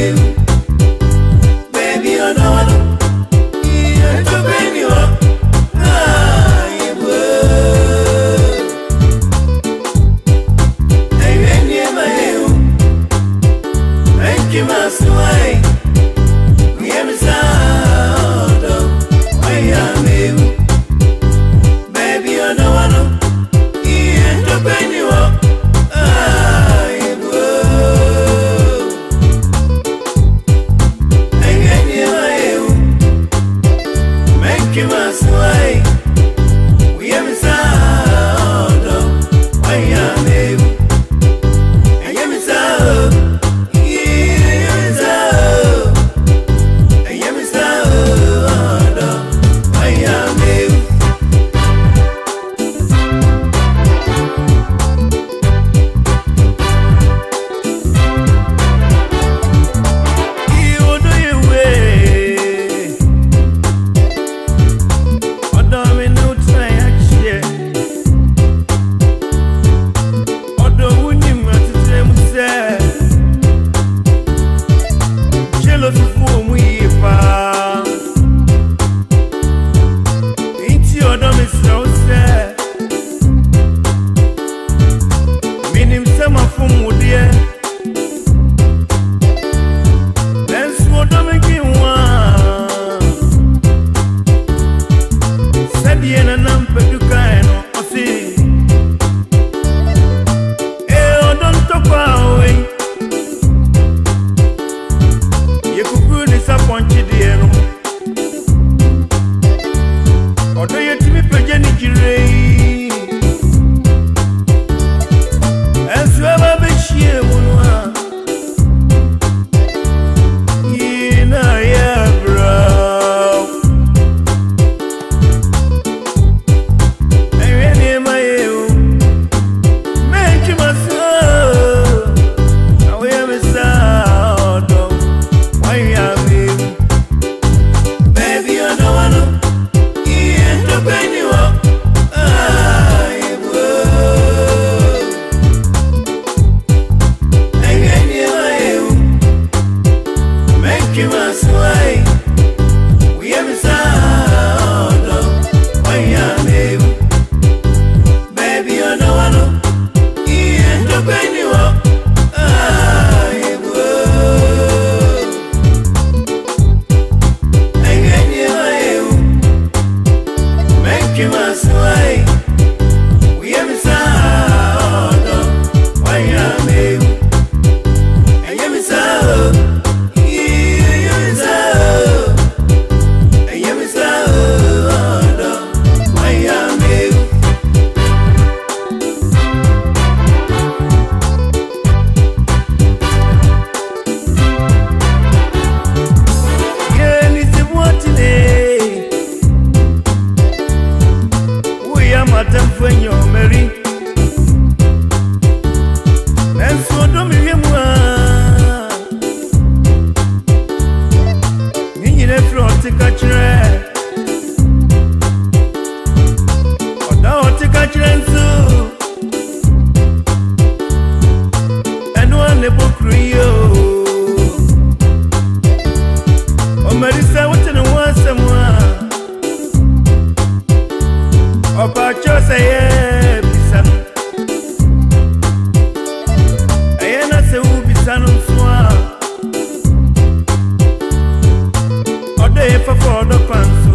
You. Fafo do panso